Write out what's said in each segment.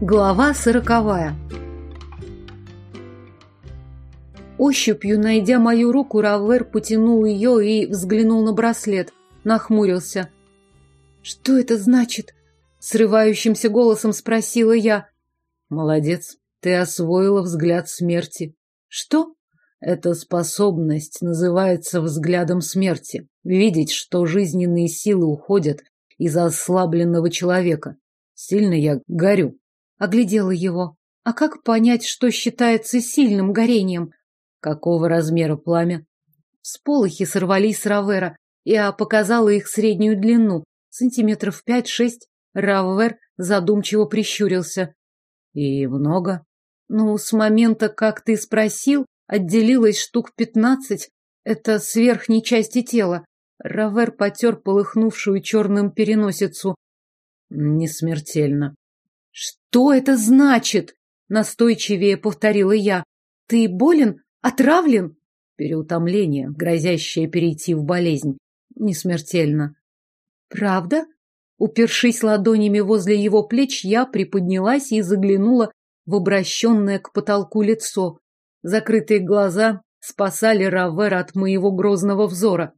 Глава сороковая. Ощупью, найдя мою руку, Равер потянул ее и взглянул на браслет. Нахмурился. «Что это значит?» Срывающимся голосом спросила я. «Молодец, ты освоила взгляд смерти». «Что?» Эта способность называется взглядом смерти. Видеть, что жизненные силы уходят из ослабленного человека. Сильно я горю. Оглядела его. А как понять, что считается сильным горением? Какого размера пламя? Сполохи сорвались с Равера. Я показала их среднюю длину. Сантиметров пять-шесть. Равер задумчиво прищурился. И много? Ну, с момента, как ты спросил, отделилось штук пятнадцать. Это с верхней части тела. Равер потер полыхнувшую черным переносицу. Не смертельно. Что это значит? Настойчивее повторила я. Ты болен? Отравлен? Переутомление, грозящее перейти в болезнь. Не смертельно. Правда? Упершись ладонями возле его плеч, я приподнялась и заглянула в обращенное к потолку лицо. Закрытые глаза спасали Равера от моего грозного взора.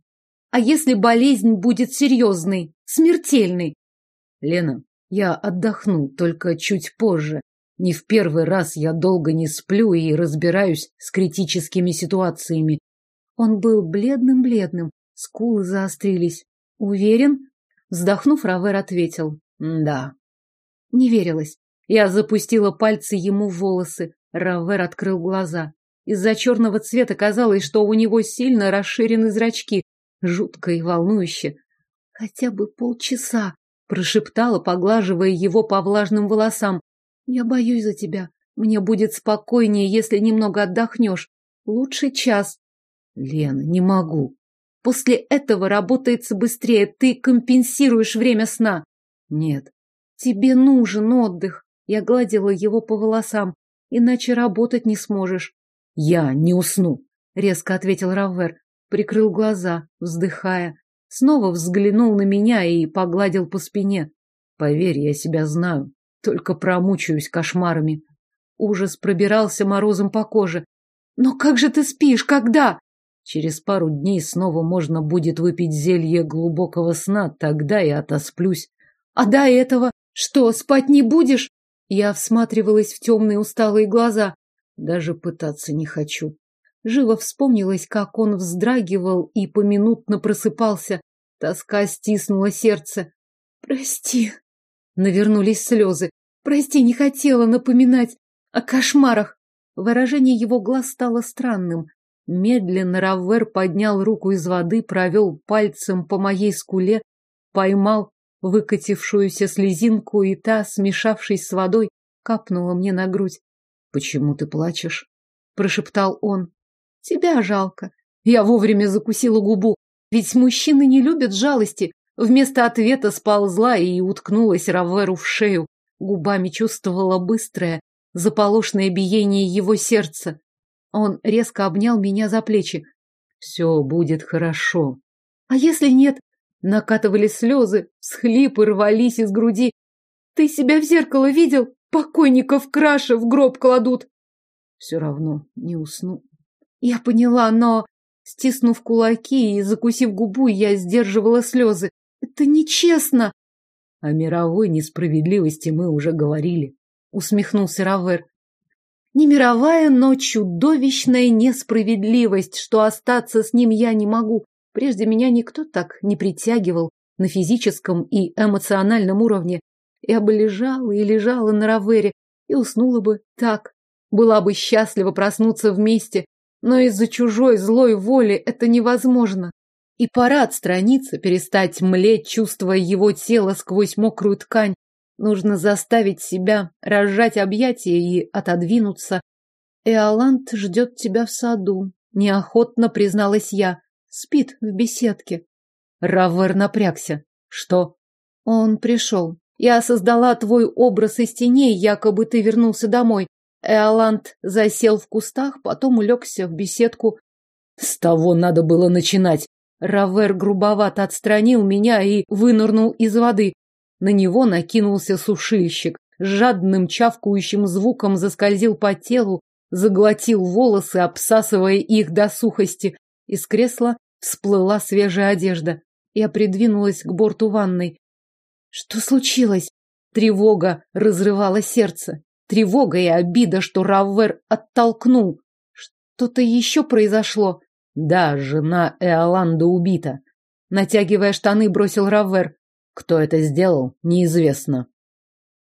А если болезнь будет серьезной, смертельной? Лена, я отдохну, только чуть позже. Не в первый раз я долго не сплю и разбираюсь с критическими ситуациями. Он был бледным-бледным, скулы заострились. Уверен? Вздохнув, Равер ответил. Да. Не верилось. Я запустила пальцы ему в волосы. Равер открыл глаза. Из-за черного цвета казалось, что у него сильно расширены зрачки. Жутко и волнующе. Хотя бы полчаса, прошептала, поглаживая его по влажным волосам. Я боюсь за тебя. Мне будет спокойнее, если немного отдохнешь. Лучше час. Лена, не могу. После этого работается быстрее. Ты компенсируешь время сна. Нет. Тебе нужен отдых. Я гладила его по волосам. Иначе работать не сможешь. «Я не усну», — резко ответил Раввер. Прикрыл глаза, вздыхая. Снова взглянул на меня и погладил по спине. «Поверь, я себя знаю. Только промучаюсь кошмарами». Ужас пробирался морозом по коже. «Но как же ты спишь? Когда?» «Через пару дней снова можно будет выпить зелье глубокого сна, тогда я отосплюсь». «А до этого? Что, спать не будешь?» Я всматривалась в темные усталые глаза. Даже пытаться не хочу. Живо вспомнилось, как он вздрагивал и поминутно просыпался. Тоска стиснула сердце. «Прости!» Навернулись слезы. «Прости, не хотела напоминать о кошмарах!» Выражение его глаз стало странным. Медленно Раввер поднял руку из воды, провел пальцем по моей скуле, поймал выкатившуюся слезинку, и та, смешавшись с водой, капнула мне на грудь. «Почему ты плачешь?» — прошептал он. «Тебя жалко». Я вовремя закусила губу. Ведь мужчины не любят жалости. Вместо ответа сползла и уткнулась Раверу в шею. Губами чувствовала быстрое, заполошное биение его сердца. Он резко обнял меня за плечи. «Все будет хорошо». «А если нет?» Накатывали слезы, всхлипы рвались из груди. «Ты себя в зеркало видел?» Покойников краше в гроб кладут. Все равно не усну. Я поняла, но, стиснув кулаки и закусив губу, я сдерживала слезы. Это нечестно. О мировой несправедливости мы уже говорили, усмехнулся Равер. Не мировая, но чудовищная несправедливость, что остаться с ним я не могу. Прежде меня никто так не притягивал на физическом и эмоциональном уровне. Я бы лежала и лежала на Равере и уснула бы так. Была бы счастлива проснуться вместе, но из-за чужой злой воли это невозможно. И пора отстраниться, перестать млеть, чувствуя его тело сквозь мокрую ткань. Нужно заставить себя разжать объятия и отодвинуться. Эолант ждет тебя в саду, неохотно призналась я. Спит в беседке. Равер напрягся. Что? Он пришел. Я создала твой образ из теней, якобы ты вернулся домой. Эоланд засел в кустах, потом улегся в беседку. С того надо было начинать. Равер грубовато отстранил меня и вынырнул из воды. На него накинулся сушильщик. жадным чавкающим звуком заскользил по телу, заглотил волосы, обсасывая их до сухости. Из кресла всплыла свежая одежда. Я придвинулась к борту ванной. Что случилось? Тревога разрывала сердце. Тревога и обида, что Раввер оттолкнул. Что-то еще произошло. Да, жена Эоланда убита. Натягивая штаны, бросил Раввер. Кто это сделал, неизвестно.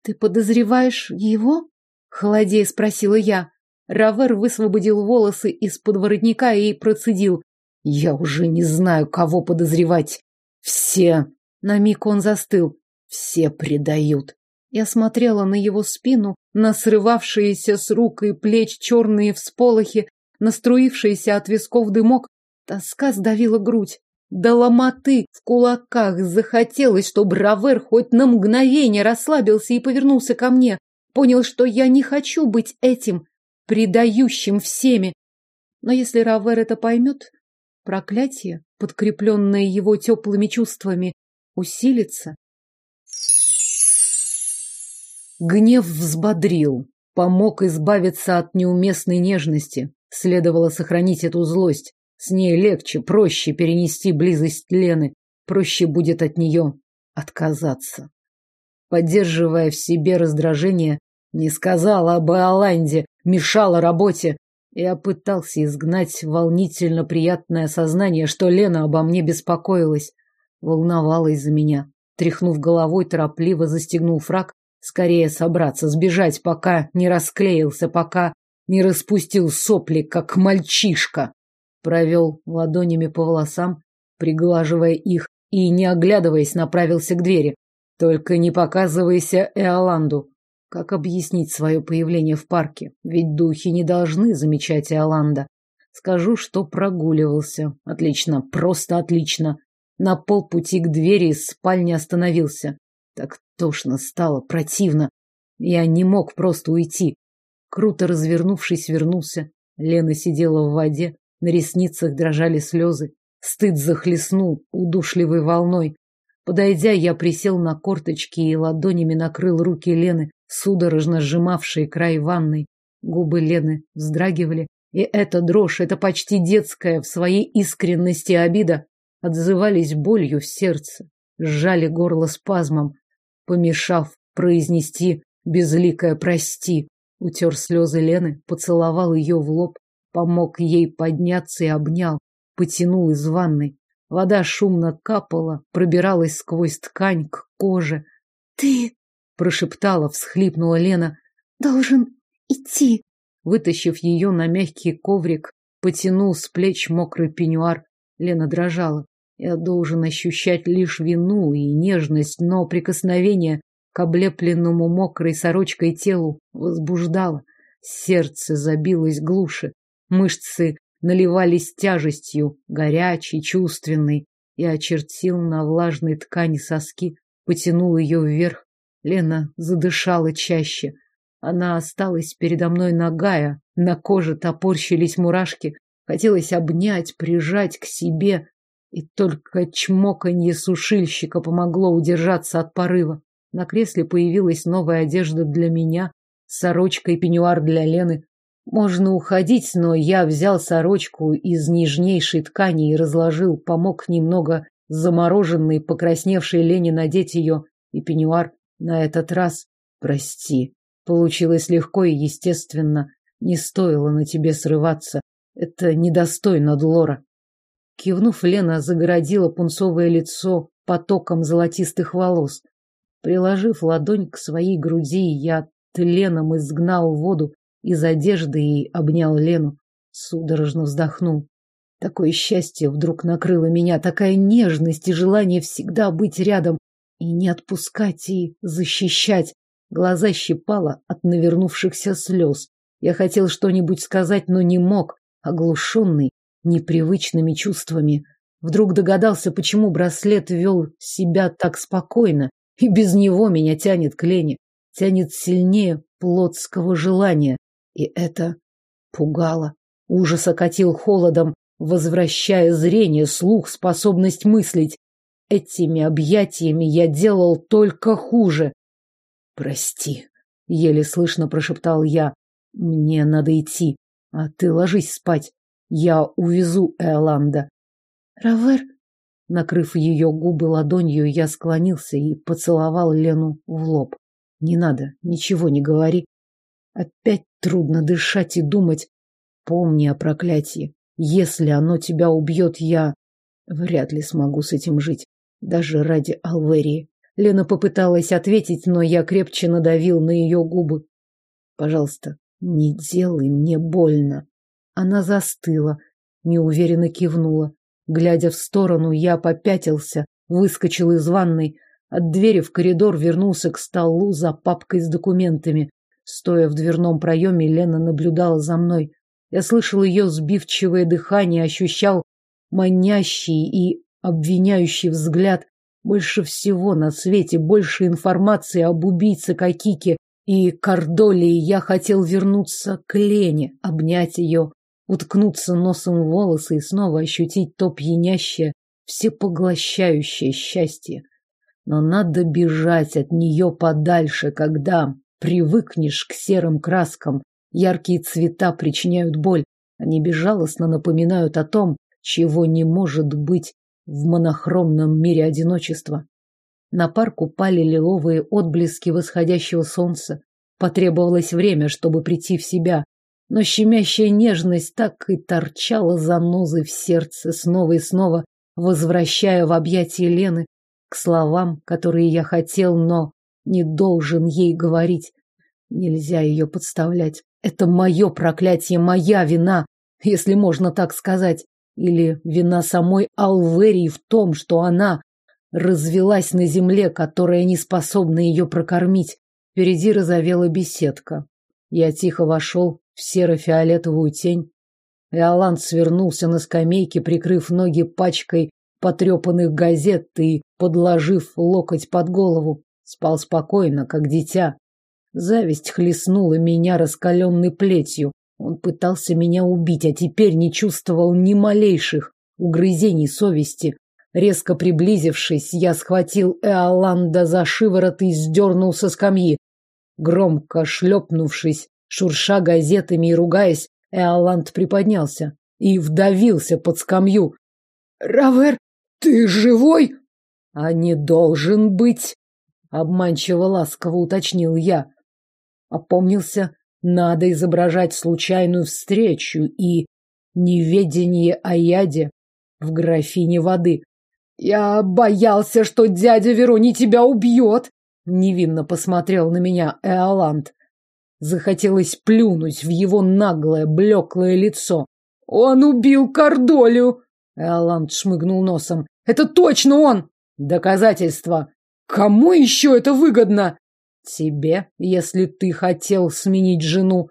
Ты подозреваешь его? Холодея спросила я. Равер высвободил волосы из-под воротника и процедил. Я уже не знаю, кого подозревать. Все. На миг он застыл. Все предают. Я смотрела на его спину, на срывавшиеся с рук и плеч черные всполохи, на струившийся от висков дымок. Тоска сдавила грудь. До ломоты в кулаках захотелось, чтобы Равер хоть на мгновение расслабился и повернулся ко мне. Понял, что я не хочу быть этим, предающим всеми. Но если Равер это поймет, проклятие, подкрепленное его теплыми чувствами, усилится. Гнев взбодрил, помог избавиться от неуместной нежности. Следовало сохранить эту злость. С ней легче, проще перенести близость Лены. Проще будет от нее отказаться. Поддерживая в себе раздражение, не сказала об Аланде, мешала работе. Я пытался изгнать волнительно приятное сознание, что Лена обо мне беспокоилась, волновалась за меня. Тряхнув головой, торопливо застегнул фраг, скорее собраться, сбежать, пока не расклеился, пока не распустил сопли, как мальчишка. Провел ладонями по волосам, приглаживая их, и, не оглядываясь, направился к двери. Только не показывайся Эоланду. Как объяснить свое появление в парке? Ведь духи не должны замечать Иоланда. Скажу, что прогуливался. Отлично, просто отлично. На полпути к двери из спальни остановился. Так тошно стало, противно. Я не мог просто уйти. Круто развернувшись, вернулся. Лена сидела в воде, на ресницах дрожали слезы. Стыд захлестнул удушливой волной. Подойдя, я присел на корточки и ладонями накрыл руки Лены, судорожно сжимавшие край ванной. Губы Лены вздрагивали, и эта дрожь, это почти детская в своей искренности обида, отзывались болью в сердце, сжали горло спазмом, помешав произнести безликое «прости». Утер слезы Лены, поцеловал ее в лоб, помог ей подняться и обнял, потянул из ванной. Вода шумно капала, пробиралась сквозь ткань к коже. «Ты...» — прошептала, всхлипнула Лена. «Должен идти». Вытащив ее на мягкий коврик, потянул с плеч мокрый пеньюар. Лена дрожала. Я должен ощущать лишь вину и нежность, но прикосновение к облепленному мокрой сорочкой телу возбуждало. Сердце забилось глуше, мышцы наливались тяжестью, горячей, чувственной. Я очертил на влажной ткани соски, потянул ее вверх. Лена задышала чаще. Она осталась передо мной нагая, на коже топорщились мурашки. Хотелось обнять, прижать к себе, и только чмоканье сушильщика помогло удержаться от порыва. На кресле появилась новая одежда для меня, сорочка и пеньюар для Лены. Можно уходить, но я взял сорочку из нежнейшей ткани и разложил, помог немного замороженной, покрасневшей Лене надеть ее, и пеньюар на этот раз. Прости, получилось легко и естественно. Не стоило на тебе срываться. Это недостойно Длора. Кивнув, Лена загородила пунцовое лицо потоком золотистых волос. Приложив ладонь к своей груди, я тленом изгнал воду из одежды и обнял Лену. Судорожно вздохнул. Такое счастье вдруг накрыло меня, такая нежность и желание всегда быть рядом и не отпускать и защищать. Глаза щипало от навернувшихся слез. Я хотел что-нибудь сказать, но не мог, оглушенный непривычными чувствами. Вдруг догадался, почему браслет вел себя так спокойно, и без него меня тянет к Лене, тянет сильнее плотского желания. И это пугало. Ужас окатил холодом, возвращая зрение, слух, способность мыслить. Этими объятиями я делал только хуже. Прости, еле слышно прошептал я. Мне надо идти, а ты ложись спать. Я увезу Эоланда. Равер, накрыв ее губы ладонью, я склонился и поцеловал Лену в лоб. Не надо, ничего не говори. Опять трудно дышать и думать. Помни о проклятии. Если оно тебя убьет, я вряд ли смогу с этим жить. Даже ради Алверии. Лена попыталась ответить, но я крепче надавил на ее губы. Пожалуйста, не делай мне больно. Она застыла, неуверенно кивнула. Глядя в сторону, я попятился, выскочил из ванной, от двери в коридор вернулся к столу за папкой с документами. Стоя в дверном проеме, Лена наблюдала за мной. Я слышал ее сбивчивое дыхание, ощущал манящий и обвиняющий взгляд. Больше всего на свете, больше информации об убийце Какике и Кордолии я хотел вернуться к Лене, обнять ее, уткнуться носом в волосы и снова ощутить то пьянящее, всепоглощающее счастье. Но надо бежать от нее подальше, когда привыкнешь к серым краскам. Яркие цвета причиняют боль. Они безжалостно напоминают о том, чего не может быть в монохромном мире одиночества. На парк упали лиловые отблески восходящего солнца. Потребовалось время, чтобы прийти в себя, но щемящая нежность так и торчала занозой в сердце, снова и снова возвращая в объятия Лены к словам, которые я хотел, но не должен ей говорить. Нельзя ее подставлять. Это мое проклятие, моя вина, если можно так сказать. Или вина самой Алверии в том, что она развелась на земле, которая не способна ее прокормить. Впереди разовела беседка. Я тихо вошел в серо-фиолетовую тень. Иоланд свернулся на скамейке, прикрыв ноги пачкой потрепанных газет и подложив локоть под голову. Спал спокойно, как дитя. Зависть хлестнула меня раскаленной плетью. Он пытался меня убить, а теперь не чувствовал ни малейших угрызений совести. Резко приблизившись, я схватил Эоланда за шиворот и сдернул со скамьи. Громко шлепнувшись, Шурша газетами и ругаясь, Эоланд приподнялся и вдавился под скамью. «Равер, ты живой?» «А не должен быть!» Обманчиво ласково уточнил я. Опомнился, надо изображать случайную встречу и неведение о яде в графине воды. «Я боялся, что дядя Верони тебя убьет!» Невинно посмотрел на меня Эоланд. Захотелось плюнуть в его наглое, блеклое лицо. «Он убил Кордолю!» Эоланд шмыгнул носом. «Это точно он!» «Доказательства!» «Кому еще это выгодно?» «Тебе, если ты хотел сменить жену».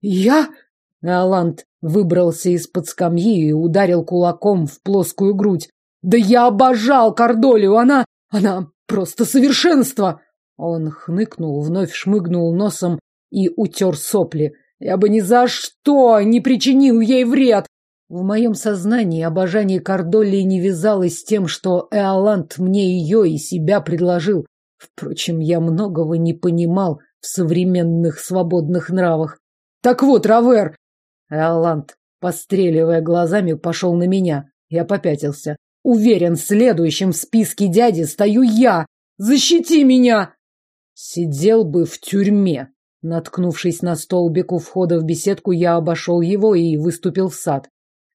«Я?» Эоланд выбрался из-под скамьи и ударил кулаком в плоскую грудь. «Да я обожал Кордолию! Она... она просто совершенство!» Он хныкнул, вновь шмыгнул носом и утер сопли. Я бы ни за что не причинил ей вред. В моем сознании обожание Кордолли не вязалось с тем, что Эоланд мне ее и себя предложил. Впрочем, я многого не понимал в современных свободных нравах. Так вот, Равер! Эоланд, постреливая глазами, пошел на меня. Я попятился. Уверен, следующим в списке дяди стою я. Защити меня! Сидел бы в тюрьме, Наткнувшись на столбик у входа в беседку, я обошел его и выступил в сад.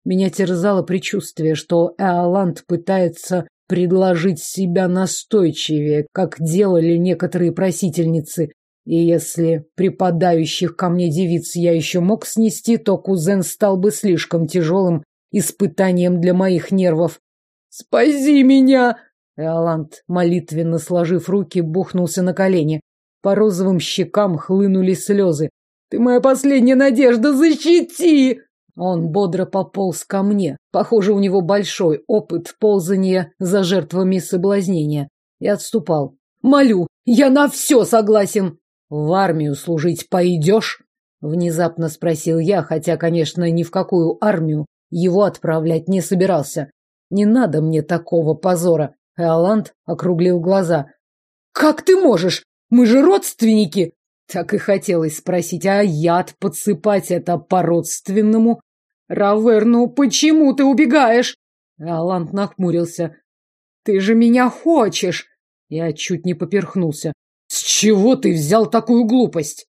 Меня терзало предчувствие, что Эоланд пытается предложить себя настойчивее, как делали некоторые просительницы. И если припадающих ко мне девиц я еще мог снести, то кузен стал бы слишком тяжелым испытанием для моих нервов. «Спаси меня!» Эоланд, молитвенно сложив руки, бухнулся на колени. По розовым щекам хлынули слезы. «Ты моя последняя надежда! Защити!» Он бодро пополз ко мне. Похоже, у него большой опыт ползания за жертвами соблазнения. И отступал. «Молю, я на все согласен!» «В армию служить пойдешь?» Внезапно спросил я, хотя, конечно, ни в какую армию его отправлять не собирался. «Не надо мне такого позора!» Эоланд округлил глаза. «Как ты можешь? Мы же родственники!» Так и хотелось спросить, а яд подсыпать это по-родственному? Равер, ну почему ты убегаешь? Алант нахмурился. Ты же меня хочешь. Я чуть не поперхнулся. С чего ты взял такую глупость?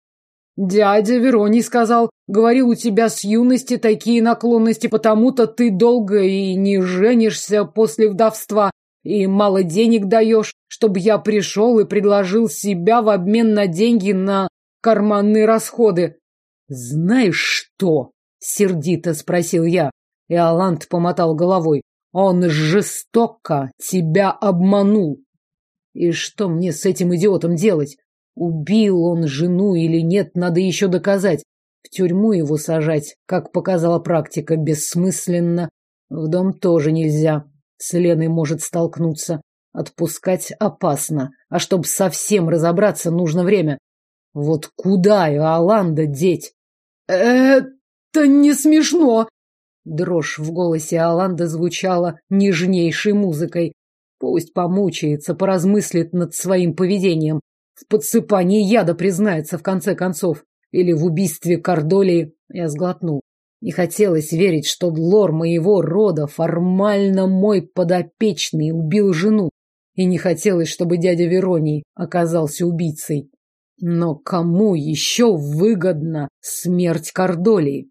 Дядя Вероний сказал, говорил, у тебя с юности такие наклонности, потому-то ты долго и не женишься после вдовства, и мало денег даешь, чтобы я пришел и предложил себя в обмен на деньги на карманные расходы. Знаешь что? Сердито спросил я. И Алант помотал головой. Он жестоко тебя обманул. И что мне с этим идиотом делать? Убил он жену или нет, надо еще доказать. В тюрьму его сажать, как показала практика, бессмысленно. В дом тоже нельзя. С Леной может столкнуться. Отпускать опасно. А чтобы совсем разобраться, нужно время. Вот куда Иоланда деть? Это не смешно. Дрожь в голосе Аланда звучала нежнейшей музыкой. Пусть помучается, поразмыслит над своим поведением. В подсыпании яда признается в конце концов. Или в убийстве Кордолии. Я сглотнул. Не хотелось верить, что Длор моего рода, формально мой подопечный, убил жену. И не хотелось, чтобы дядя Вероний оказался убийцей. Но кому еще выгодна смерть Кордолии?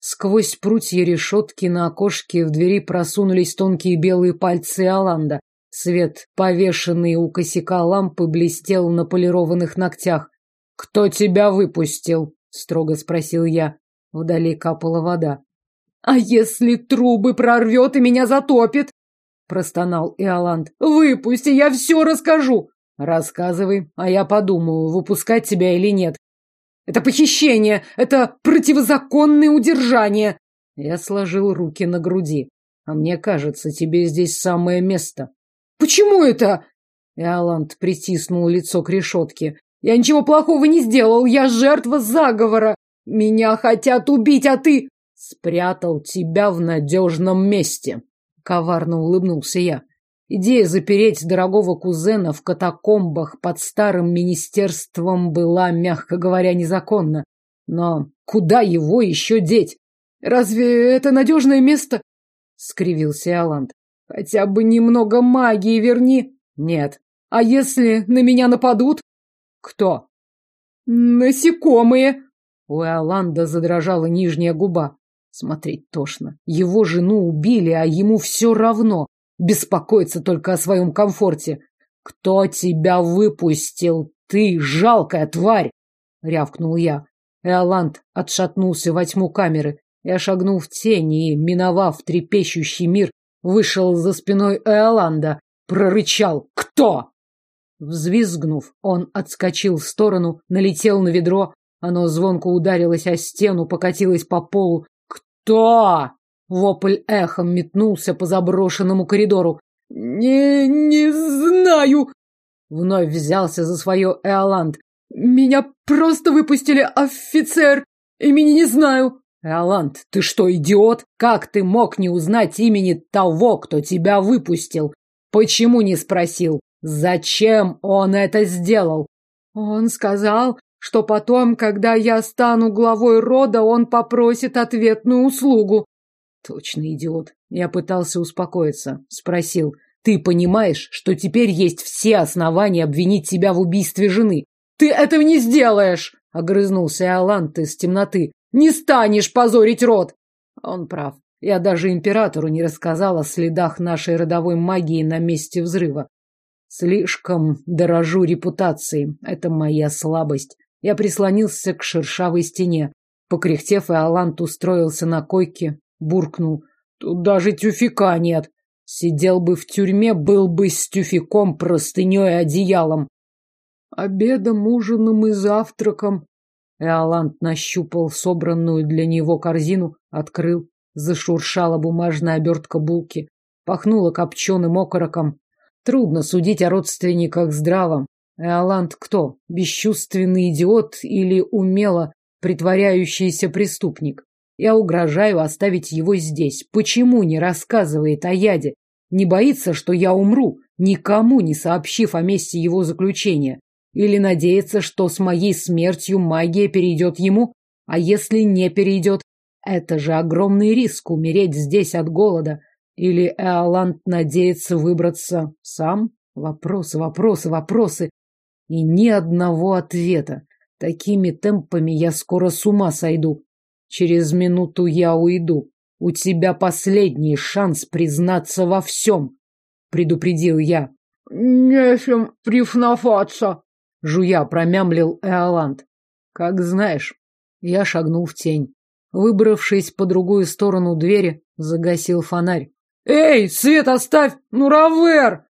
Сквозь прутья решетки на окошке в двери просунулись тонкие белые пальцы Аланда. Свет, повешенный у косяка лампы, блестел на полированных ногтях. «Кто тебя выпустил?» — строго спросил я. Вдали капала вода. «А если трубы прорвет и меня затопит?» — простонал Иоланд. «Выпусти, я все расскажу!» «Рассказывай, а я подумаю, выпускать тебя или нет». «Это похищение! Это противозаконное удержание!» Я сложил руки на груди. «А мне кажется, тебе здесь самое место». Почему это? Иоланд притиснул лицо к решетке. Я ничего плохого не сделал, я жертва заговора. Меня хотят убить, а ты... Спрятал тебя в надежном месте. Коварно улыбнулся я. Идея запереть дорогого кузена в катакомбах под старым министерством была, мягко говоря, незаконна. Но куда его еще деть? Разве это надежное место? Скривился Иоланд. Хотя бы немного магии верни. Нет. А если на меня нападут? Кто? Насекомые. У Иоланда задрожала нижняя губа. Смотреть тошно. Его жену убили, а ему все равно. Беспокоиться только о своем комфорте. Кто тебя выпустил? Ты, жалкая тварь! Рявкнул я. Эоланд отшатнулся во тьму камеры. Я шагнул в тень и, миновав трепещущий мир, вышел за спиной Эоланда, прорычал «Кто?». Взвизгнув, он отскочил в сторону, налетел на ведро, оно звонко ударилось о стену, покатилось по полу. «Кто?». Вопль эхом метнулся по заброшенному коридору. «Не... не знаю!» Вновь взялся за свое Эоланд. «Меня просто выпустили, офицер! Имени не знаю!» Эоланд, ты что, идиот? Как ты мог не узнать имени того, кто тебя выпустил? Почему не спросил? Зачем он это сделал? Он сказал, что потом, когда я стану главой рода, он попросит ответную услугу. Точно идиот. Я пытался успокоиться. Спросил, ты понимаешь, что теперь есть все основания обвинить тебя в убийстве жены? Ты этого не сделаешь! Огрызнулся Иоланд из темноты. Не станешь позорить род. Он прав. Я даже императору не рассказал о следах нашей родовой магии на месте взрыва. Слишком дорожу репутацией. Это моя слабость. Я прислонился к шершавой стене. Покряхтев, Иолант устроился на койке, буркнул. Тут даже тюфика нет. Сидел бы в тюрьме, был бы с тюфиком, простыней и одеялом. Обедом, ужином и завтраком Эоланд нащупал собранную для него корзину, открыл. Зашуршала бумажная обертка булки. Пахнуло копченым окороком. Трудно судить о родственниках здравом. Эоланд кто? Бесчувственный идиот или умело притворяющийся преступник? Я угрожаю оставить его здесь. Почему не рассказывает о яде? Не боится, что я умру, никому не сообщив о месте его заключения. Или надеяться, что с моей смертью магия перейдет ему? А если не перейдет? Это же огромный риск умереть здесь от голода. Или Эоланд надеется выбраться сам? Вопросы, вопросы, вопросы. И ни одного ответа. Такими темпами я скоро с ума сойду. Через минуту я уйду. У тебя последний шанс признаться во всем, предупредил я. Нечем прифнафаться, жуя промямлил Эоланд. Как знаешь. Я шагнул в тень. Выбравшись по другую сторону двери, загасил фонарь. «Эй, свет оставь! Ну, Равер!»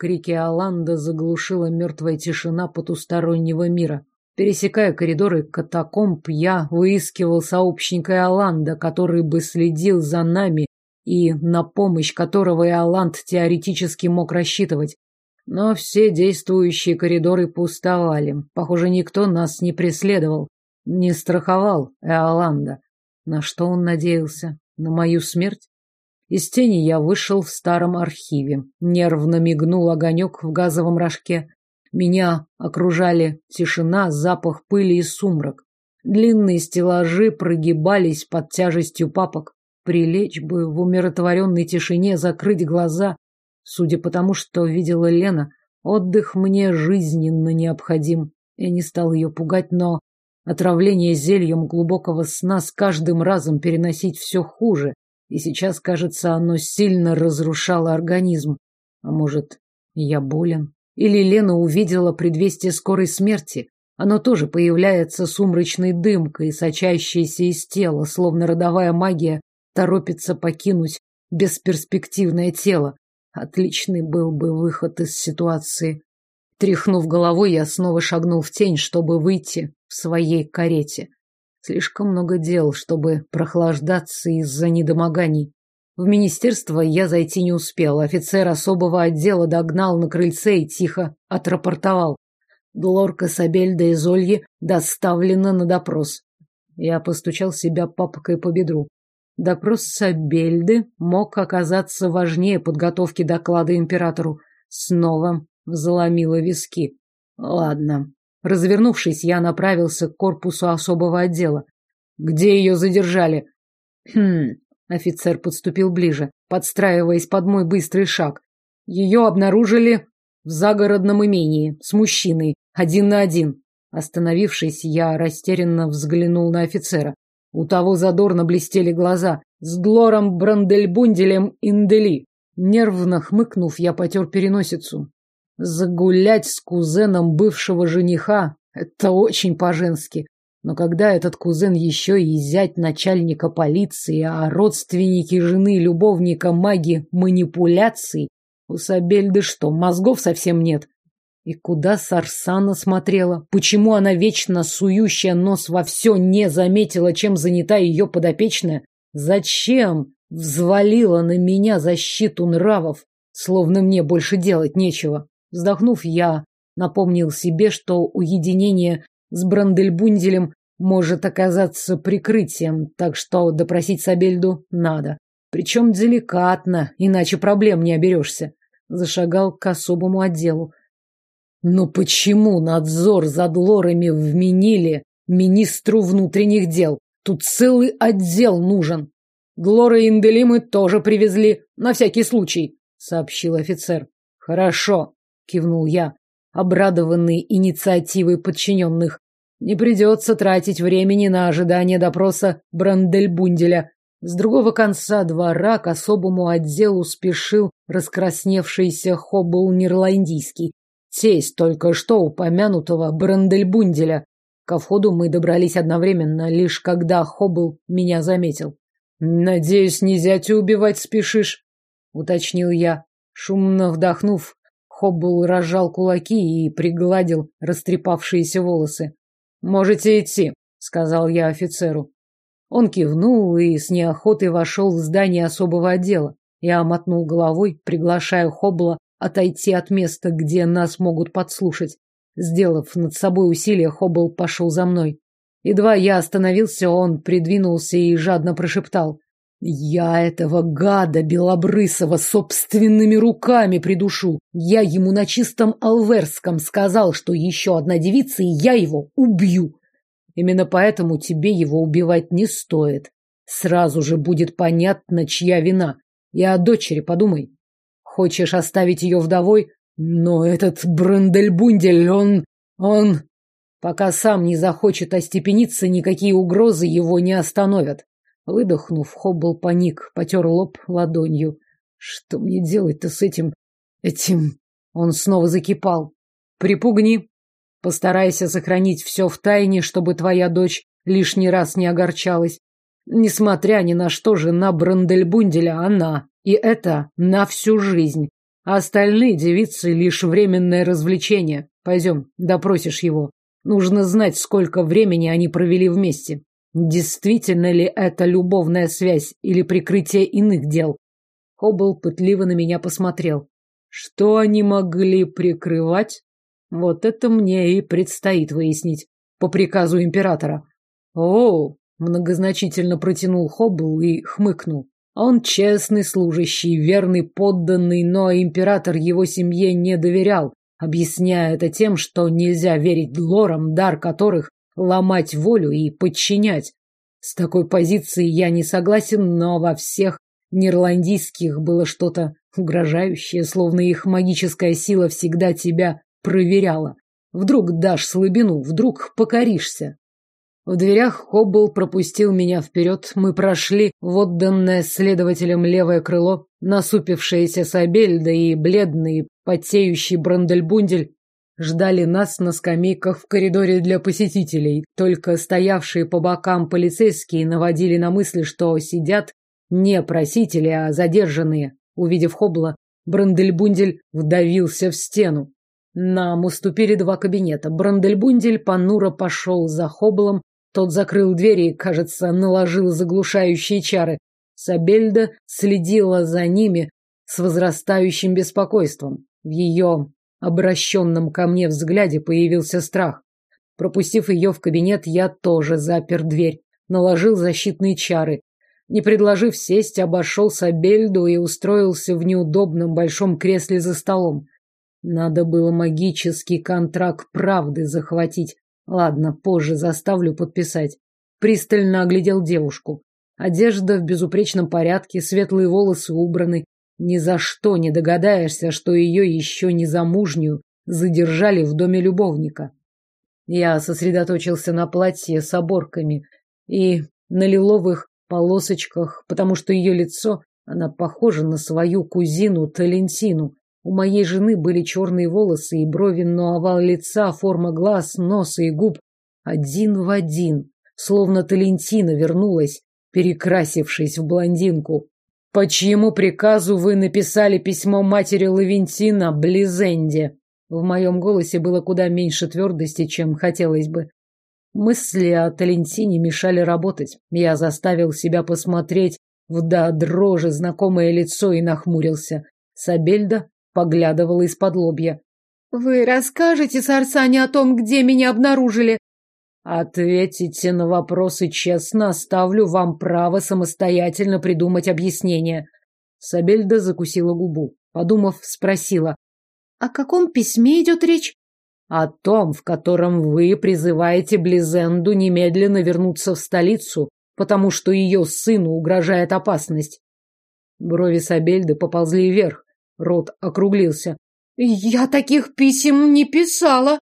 Крики Аланда заглушила мертвая тишина потустороннего мира. Пересекая коридоры катакомб, я выискивал сообщника Иоланда, который бы следил за нами и на помощь которого Иоланд теоретически мог рассчитывать. Но все действующие коридоры пустовали. Похоже, никто нас не преследовал, не страховал Иоланда. На что он надеялся? На мою смерть? Из тени я вышел в старом архиве. Нервно мигнул огонек в газовом рожке. Меня окружали тишина, запах пыли и сумрак. Длинные стеллажи прогибались под тяжестью папок. Прилечь бы в умиротворенной тишине, закрыть глаза. Судя по тому, что видела Лена, отдых мне жизненно необходим. Я не стал ее пугать, но отравление зельем глубокого сна с каждым разом переносить все хуже. И сейчас, кажется, оно сильно разрушало организм. А может, я болен? Или Лена увидела предвестие скорой смерти. Оно тоже появляется сумрачной дымкой, сочащейся из тела, словно родовая магия торопится покинуть бесперспективное тело. Отличный был бы выход из ситуации. Тряхнув головой, я снова шагнул в тень, чтобы выйти в своей карете. Слишком много дел, чтобы прохлаждаться из-за недомоганий. В министерство я зайти не успел. Офицер особого отдела догнал на крыльце и тихо отрапортовал. Глорка Сабельда из Ольги доставлена на допрос. Я постучал себя папкой по бедру. Допрос Сабельды мог оказаться важнее подготовки доклада императору. Снова заломило виски. Ладно. Развернувшись, я направился к корпусу особого отдела. Где ее задержали? Хм, Офицер подступил ближе, подстраиваясь под мой быстрый шаг. Ее обнаружили в загородном имении, с мужчиной, один на один. Остановившись, я растерянно взглянул на офицера. У того задорно блестели глаза. С Глором Брандельбунделем Индели. Нервно хмыкнув, я потер переносицу. Загулять с кузеном бывшего жениха — это очень по-женски. Но когда этот кузен еще и зять начальника полиции, а родственники жены любовника маги манипуляций, у Сабельды что, мозгов совсем нет? И куда Сарсана смотрела? Почему она вечно сующая нос во все не заметила, чем занята ее подопечная? Зачем взвалила на меня защиту нравов, словно мне больше делать нечего? Вздохнув, я напомнил себе, что уединение с Брандельбунделем может оказаться прикрытием, так что допросить Сабельду надо. Причем деликатно, иначе проблем не оберешься. Зашагал к особому отделу. Но почему надзор за Длорами вменили министру внутренних дел? Тут целый отдел нужен. Глора и Индели мы тоже привезли, на всякий случай, сообщил офицер. Хорошо, кивнул я обрадованный инициативой подчиненных. Не придется тратить времени на ожидание допроса Брандельбунделя. С другого конца двора к особому отделу спешил раскрасневшийся Хоббл Нирландийский, тесть только что упомянутого Брандельбунделя. Ко входу мы добрались одновременно, лишь когда Хоббл меня заметил. «Надеюсь, не зятю убивать спешишь?» — уточнил я. Шумно вдохнув, Хоббл разжал кулаки и пригладил растрепавшиеся волосы. «Можете идти», — сказал я офицеру. Он кивнул и с неохотой вошел в здание особого отдела. Я мотнул головой, приглашая Хоббла отойти от места, где нас могут подслушать. Сделав над собой усилие, Хоббл пошел за мной. Едва я остановился, он придвинулся и жадно прошептал. Я этого гада белобрысого собственными руками придушу. Я ему на чистом алверском сказал, что еще одна девица, и я его убью. Именно поэтому тебе его убивать не стоит. Сразу же будет понятно, чья вина. И о дочери подумай. Хочешь оставить ее вдовой? Но этот Брандельбундель, он... он... Пока сам не захочет остепениться, никакие угрозы его не остановят. Выдохнув, Хоббл паник, потер лоб ладонью. Что мне делать-то с этим... этим... Он снова закипал. Припугни. Постарайся сохранить все в тайне, чтобы твоя дочь лишний раз не огорчалась. Несмотря ни на что, жена Брандельбунделя она. И это на всю жизнь. А остальные девицы лишь временное развлечение. Пойдем, допросишь его. Нужно знать, сколько времени они провели вместе. Действительно ли это любовная связь или прикрытие иных дел? Хоббл пытливо на меня посмотрел. Что они могли прикрывать? Вот это мне и предстоит выяснить по приказу императора. О, многозначительно протянул Хоббл и хмыкнул. Он честный служащий, верный подданный, но император его семье не доверял, объясняя это тем, что нельзя верить лорам, дар которых ломать волю и подчинять. С такой позиции я не согласен, но во всех нерландийских было что-то угрожающее, словно их магическая сила всегда тебя проверяла. Вдруг дашь слабину, вдруг покоришься. В дверях Хоббл пропустил меня вперед. Мы прошли в отданное следователем левое крыло. Насупившаяся Сабельда и бледный, потеющий Брандельбундель ждали нас на скамейках в коридоре для посетителей. Только стоявшие по бокам полицейские наводили на мысли, что сидят не просители, а задержанные. Увидев Хоббла, Брандельбундель вдавился в стену. Нам уступили два кабинета. Брандельбундель понуро пошел за Хобблом, тот закрыл двери и, кажется, наложил заглушающие чары. Сабельда следила за ними с возрастающим беспокойством. В ее обращенном ко мне взгляде появился страх. Пропустив ее в кабинет, я тоже запер дверь, наложил защитные чары. Не предложив сесть, обошел Сабельду и устроился в неудобном большом кресле за столом. Надо было магический контракт правды захватить, Ладно, позже заставлю подписать. Пристально оглядел девушку. Одежда в безупречном порядке, светлые волосы убраны. Ни за что не догадаешься, что ее еще не замужнюю задержали в доме любовника. Я сосредоточился на платье с оборками и на лиловых полосочках, потому что ее лицо, она похожа на свою кузину Талентину. У моей жены были черные волосы и брови, но овал лица, форма глаз, носа и губ один в один, словно Талентина вернулась, перекрасившись в блондинку. По чьему приказу вы написали письмо матери Лавентина Близенде? В моем голосе было куда меньше твердости, чем хотелось бы. Мысли о Талентине мешали работать. Я заставил себя посмотреть в до дрожи знакомое лицо и нахмурился. Сабельда поглядывала из-под лобья. «Вы расскажете Сарсане о том, где меня обнаружили?» «Ответите на вопросы честно, оставлю вам право самостоятельно придумать объяснение». Сабельда закусила губу. Подумав, спросила. «О каком письме идет речь?» «О том, в котором вы призываете Близенду немедленно вернуться в столицу, потому что ее сыну угрожает опасность». Брови Сабельды поползли вверх. Рот округлился. «Я таких писем не писала».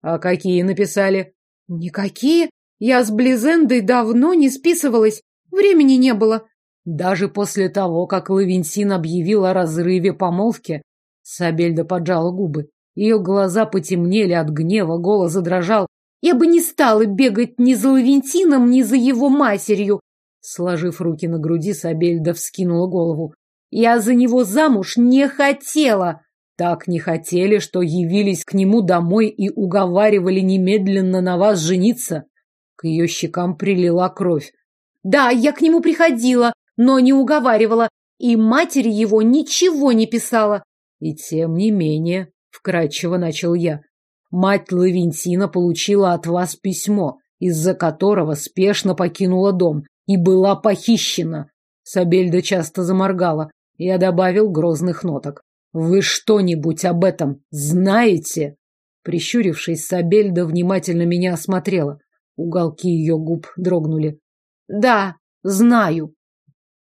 «А какие написали?» «Никакие. Я с Близендой давно не списывалась. Времени не было». Даже после того, как Лавенсин объявил о разрыве помолвки, Сабельда поджала губы. Ее глаза потемнели от гнева, голос задрожал. «Я бы не стала бегать ни за Лавентином, ни за его матерью!» Сложив руки на груди, Сабельда вскинула голову. Я за него замуж не хотела. Так не хотели, что явились к нему домой и уговаривали немедленно на вас жениться. К ее щекам прилила кровь. Да, я к нему приходила, но не уговаривала, и матери его ничего не писала. И тем не менее, вкратчиво начал я, мать Лавентина получила от вас письмо, из-за которого спешно покинула дом и была похищена. Сабельда часто заморгала. Я добавил грозных ноток. Вы что-нибудь об этом знаете? Прищурившись, Сабельда внимательно меня осмотрела. Уголки ее губ дрогнули. Да, знаю.